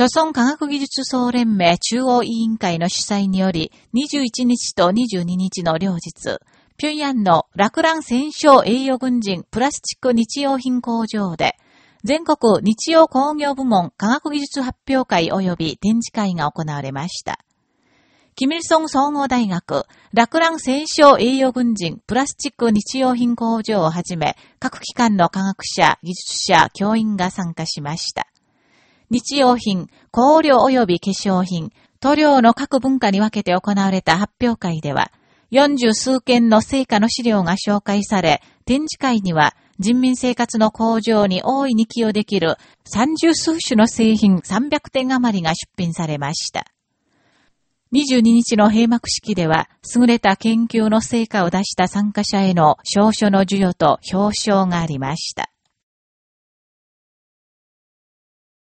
著村科学技術総連盟中央委員会の主催により、21日と22日の両日、平壌の落蘭戦勝栄誉軍人プラスチック日用品工場で、全国日用工業部門科学技術発表会及び展示会が行われました。キミルソン総合大学、落蘭戦勝栄誉軍人プラスチック日用品工場をはじめ、各機関の科学者、技術者、教員が参加しました。日用品、香料及び化粧品、塗料の各文化に分けて行われた発表会では、40数件の成果の資料が紹介され、展示会には人民生活の向上に大いに寄与できる30数種の製品300点余りが出品されました。22日の閉幕式では、優れた研究の成果を出した参加者への証書の授与と表彰がありました。